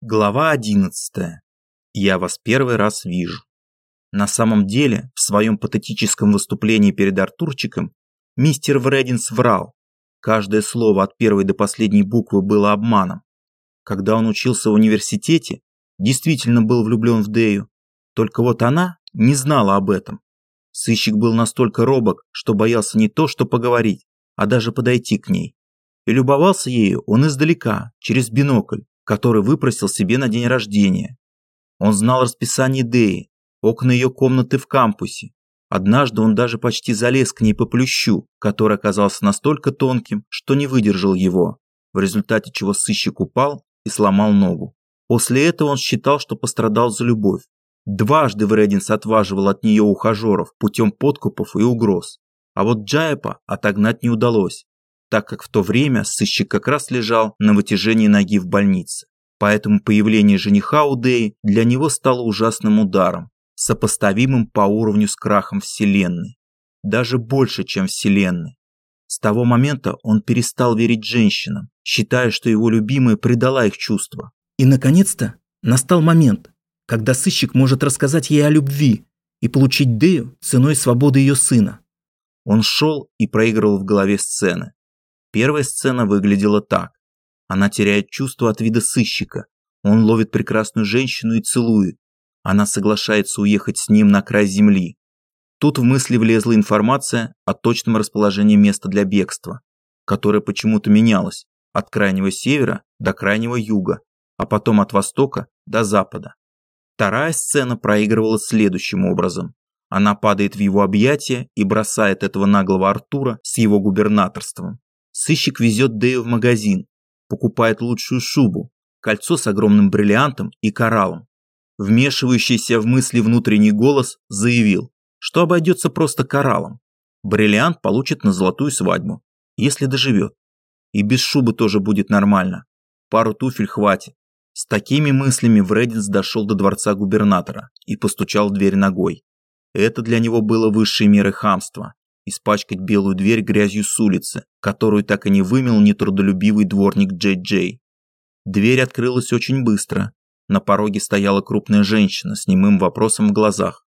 Глава 11. Я вас первый раз вижу. На самом деле, в своем патетическом выступлении перед Артурчиком мистер Врединс врал. Каждое слово от первой до последней буквы было обманом. Когда он учился в университете, действительно был влюблен в Дею. Только вот она не знала об этом. Сыщик был настолько робок, что боялся не то, что поговорить, а даже подойти к ней. И любовался ею он издалека, через бинокль, который выпросил себе на день рождения. Он знал расписание Деи, окна ее комнаты в кампусе. Однажды он даже почти залез к ней по плющу, который оказался настолько тонким, что не выдержал его, в результате чего сыщик упал и сломал ногу. После этого он считал, что пострадал за любовь. Дважды Врединс отваживал от нее ухажеров путем подкупов и угроз. А вот Джайпа отогнать не удалось, так как в то время сыщик как раз лежал на вытяжении ноги в больнице. Поэтому появление жениха у Дэи для него стало ужасным ударом, сопоставимым по уровню с крахом Вселенной. Даже больше, чем Вселенной. С того момента он перестал верить женщинам, считая, что его любимая предала их чувства. И, наконец-то, настал момент, когда сыщик может рассказать ей о любви и получить Дэю ценой свободы ее сына. Он шел и проигрывал в голове сцены. Первая сцена выглядела так. Она теряет чувство от вида сыщика. Он ловит прекрасную женщину и целует. Она соглашается уехать с ним на край земли. Тут в мысли влезла информация о точном расположении места для бегства, которое почему-то менялось от крайнего севера до крайнего юга, а потом от востока до запада. Вторая сцена проигрывалась следующим образом. Она падает в его объятия и бросает этого наглого Артура с его губернаторством. Сыщик везет Дэю в магазин, покупает лучшую шубу, кольцо с огромным бриллиантом и кораллом. Вмешивающийся в мысли внутренний голос заявил, что обойдется просто кораллом. Бриллиант получит на золотую свадьбу, если доживет. И без шубы тоже будет нормально. Пару туфель хватит. С такими мыслями Врединс дошел до дворца губернатора и постучал в дверь ногой. Это для него было высшей мерой хамства испачкать белую дверь грязью с улицы, которую так и не вымел нетрудолюбивый дворник Джей-Джей. Дверь открылась очень быстро. На пороге стояла крупная женщина с немым вопросом в глазах.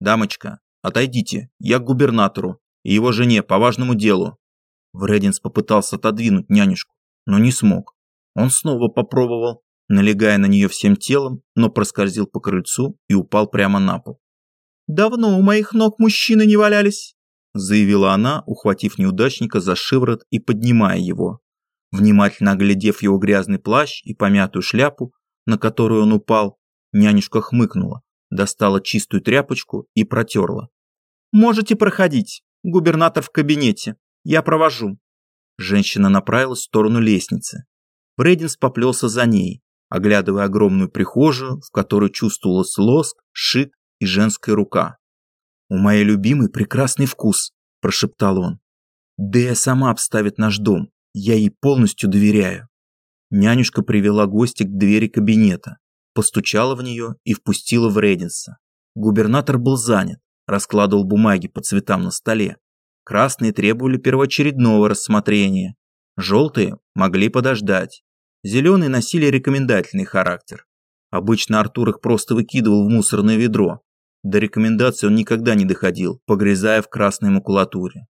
«Дамочка, отойдите, я к губернатору и его жене по важному делу». Врединс попытался отодвинуть нянюшку, но не смог. Он снова попробовал, налегая на нее всем телом, но проскользил по крыльцу и упал прямо на пол. «Давно у моих ног мужчины не валялись», заявила она, ухватив неудачника за шиворот и поднимая его. Внимательно оглядев его грязный плащ и помятую шляпу, на которую он упал, нянюшка хмыкнула, достала чистую тряпочку и протерла. «Можете проходить. Губернатор в кабинете. Я провожу». Женщина направилась в сторону лестницы. Брэдинс поплелся за ней, оглядывая огромную прихожую, в которой чувствовалась лоск, шик и женская рука. «У моей любимой прекрасный вкус», – прошептал он. «Дея сама обставит наш дом, я ей полностью доверяю». Нянюшка привела гостя к двери кабинета, постучала в нее и впустила в Рединса. Губернатор был занят, раскладывал бумаги по цветам на столе. Красные требовали первоочередного рассмотрения, желтые могли подождать, зеленые носили рекомендательный характер. Обычно Артур их просто выкидывал в мусорное ведро, до рекомендаций он никогда не доходил, погрязая в красной макулатуре.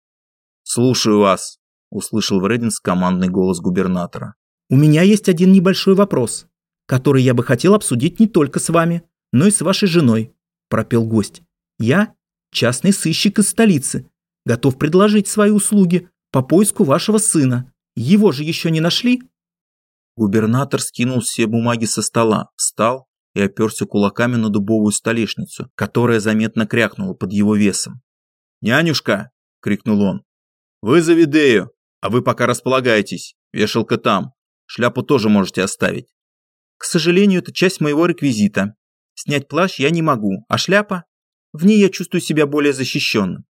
«Слушаю вас», – услышал Врединс командный голос губернатора. «У меня есть один небольшой вопрос, который я бы хотел обсудить не только с вами, но и с вашей женой», – пропел гость. «Я частный сыщик из столицы, готов предложить свои услуги по поиску вашего сына. Его же еще не нашли?» Губернатор скинул все бумаги со стола, встал и оперся кулаками на дубовую столешницу, которая заметно крякнула под его весом. «Нянюшка!» – крикнул он. «Вызови Дею, а вы пока располагайтесь, вешалка там, шляпу тоже можете оставить». «К сожалению, это часть моего реквизита. Снять плащ я не могу, а шляпа? В ней я чувствую себя более защищенным».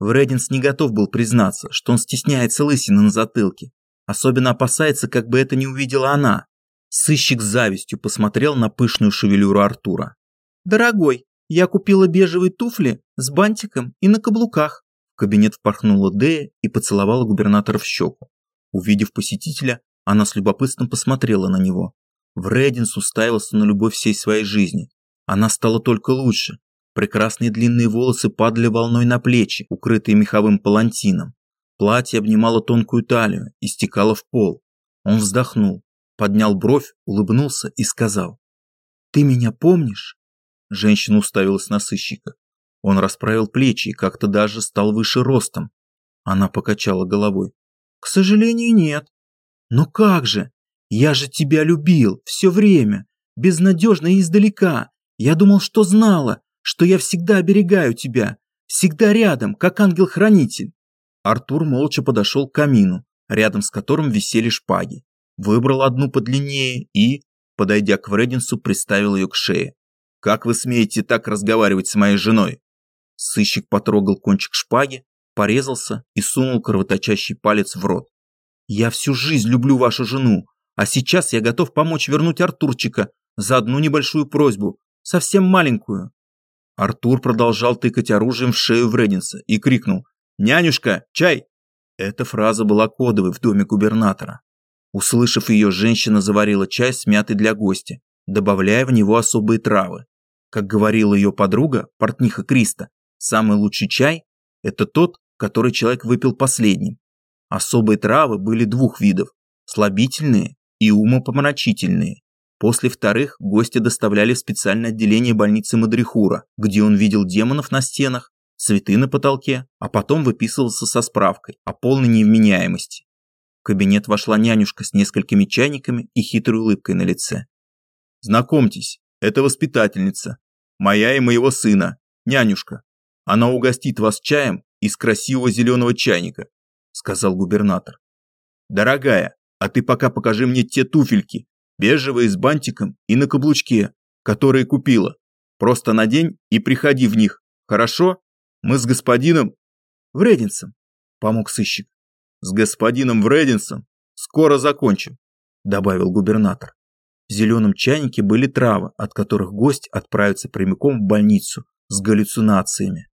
Врединс не готов был признаться, что он стесняется лысины на затылке. Особенно опасается, как бы это не увидела она, Сыщик с завистью посмотрел на пышную шевелюру Артура. «Дорогой, я купила бежевые туфли с бантиком и на каблуках». В кабинет впорхнула Дея и поцеловала губернатора в щеку. Увидев посетителя, она с любопытством посмотрела на него. Врединс уставился на любовь всей своей жизни. Она стала только лучше. Прекрасные длинные волосы падали волной на плечи, укрытые меховым палантином. Платье обнимало тонкую талию и стекало в пол. Он вздохнул, поднял бровь, улыбнулся и сказал. «Ты меня помнишь?» Женщина уставилась на сыщика. Он расправил плечи и как-то даже стал выше ростом. Она покачала головой. «К сожалению, нет». «Но как же? Я же тебя любил все время, безнадежно и издалека. Я думал, что знала, что я всегда оберегаю тебя, всегда рядом, как ангел-хранитель». Артур молча подошел к камину, рядом с которым висели шпаги. Выбрал одну подлиннее и, подойдя к Врединсу, приставил ее к шее. «Как вы смеете так разговаривать с моей женой?» Сыщик потрогал кончик шпаги, порезался и сунул кровоточащий палец в рот. «Я всю жизнь люблю вашу жену, а сейчас я готов помочь вернуть Артурчика за одну небольшую просьбу, совсем маленькую». Артур продолжал тыкать оружием в шею Врединса и крикнул «Нянюшка, чай!». Эта фраза была кодовой в доме губернатора. Услышав ее, женщина заварила чай с мятой для гостя, добавляя в него особые травы. Как говорила ее подруга, портниха Криста, самый лучший чай – это тот, который человек выпил последним. Особые травы были двух видов – слабительные и умопомрачительные. После вторых гостя доставляли в специальное отделение больницы Мадрихура, где он видел демонов на стенах, цветы на потолке, а потом выписывался со справкой о полной невменяемости. Кабинет вошла нянюшка с несколькими чайниками и хитрой улыбкой на лице. «Знакомьтесь, это воспитательница, моя и моего сына, нянюшка. Она угостит вас чаем из красивого зеленого чайника», сказал губернатор. «Дорогая, а ты пока покажи мне те туфельки, бежевые с бантиком и на каблучке, которые купила. Просто надень и приходи в них, хорошо? Мы с господином Врединцем, помог сыщик. С господином Врединцем скоро закончим, добавил губернатор. В зеленом чайнике были травы, от которых гость отправится прямиком в больницу с галлюцинациями.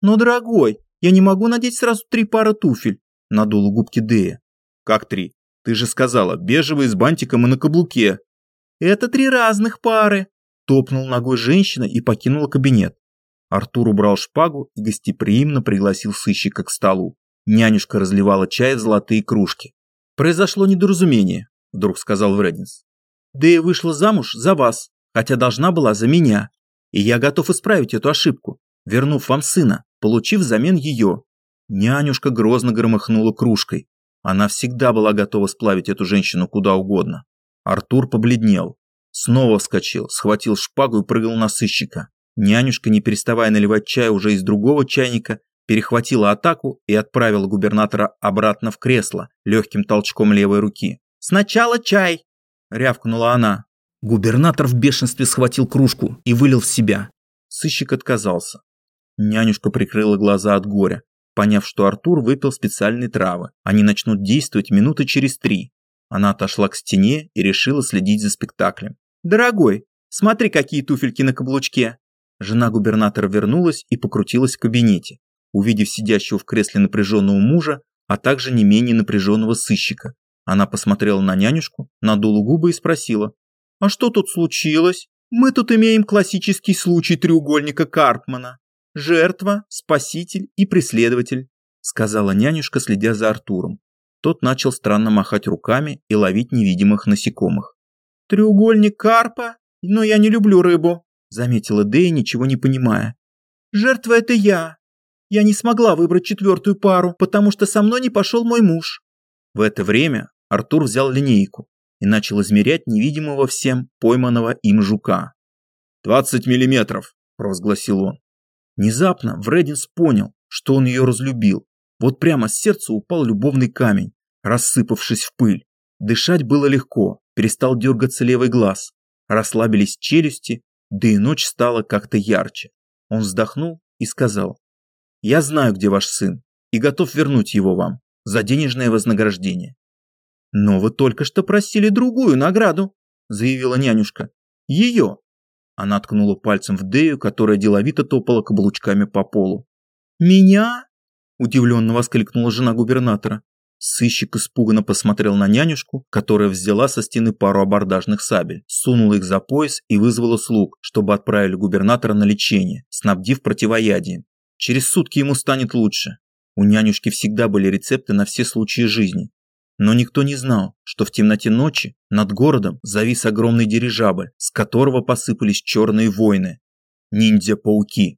«Но, дорогой, я не могу надеть сразу три пары туфель», – надула губки Дея. «Как три? Ты же сказала, бежевый с бантиком и на каблуке. Это три разных пары. Топнул ногой женщина и покинула кабинет. Артур убрал шпагу и гостеприимно пригласил сыщика к столу. Нянюшка разливала чай в золотые кружки. «Произошло недоразумение», – вдруг сказал Врединс. «Дэя вышла замуж за вас, хотя должна была за меня. И я готов исправить эту ошибку, вернув вам сына, получив взамен ее». Нянюшка грозно громыхнула кружкой. Она всегда была готова сплавить эту женщину куда угодно. Артур побледнел. Снова вскочил, схватил шпагу и прыгал на сыщика. Нянюшка, не переставая наливать чай уже из другого чайника, перехватила атаку и отправила губернатора обратно в кресло легким толчком левой руки. «Сначала чай!» – рявкнула она. Губернатор в бешенстве схватил кружку и вылил в себя. Сыщик отказался. Нянюшка прикрыла глаза от горя поняв, что Артур выпил специальные травы. Они начнут действовать минуты через три. Она отошла к стене и решила следить за спектаклем. «Дорогой, смотри, какие туфельки на каблучке!» Жена губернатора вернулась и покрутилась в кабинете, увидев сидящего в кресле напряженного мужа, а также не менее напряженного сыщика. Она посмотрела на нянюшку, надула губы и спросила. «А что тут случилось? Мы тут имеем классический случай треугольника Карпмана жертва, спаситель и преследователь», сказала нянюшка, следя за Артуром. Тот начал странно махать руками и ловить невидимых насекомых. «Треугольник карпа? Но я не люблю рыбу», заметила Дэй, ничего не понимая. «Жертва это я. Я не смогла выбрать четвертую пару, потому что со мной не пошел мой муж». В это время Артур взял линейку и начал измерять невидимого всем пойманного им жука. «Двадцать миллиметров», – провозгласил он. Внезапно Врединс понял, что он ее разлюбил. Вот прямо с сердца упал любовный камень, рассыпавшись в пыль. Дышать было легко, перестал дергаться левый глаз. Расслабились челюсти, да и ночь стала как-то ярче. Он вздохнул и сказал, «Я знаю, где ваш сын, и готов вернуть его вам за денежное вознаграждение». «Но вы только что просили другую награду», заявила нянюшка. «Ее, она ткнула пальцем в Дею, которая деловито топала каблучками по полу. «Меня?» – удивленно воскликнула жена губернатора. Сыщик испуганно посмотрел на нянюшку, которая взяла со стены пару абордажных сабель, сунула их за пояс и вызвала слуг, чтобы отправили губернатора на лечение, снабдив противоядием. Через сутки ему станет лучше. У нянюшки всегда были рецепты на все случаи жизни. Но никто не знал, что в темноте ночи над городом завис огромный дирижабль, с которого посыпались черные войны. Ниндзя-пауки.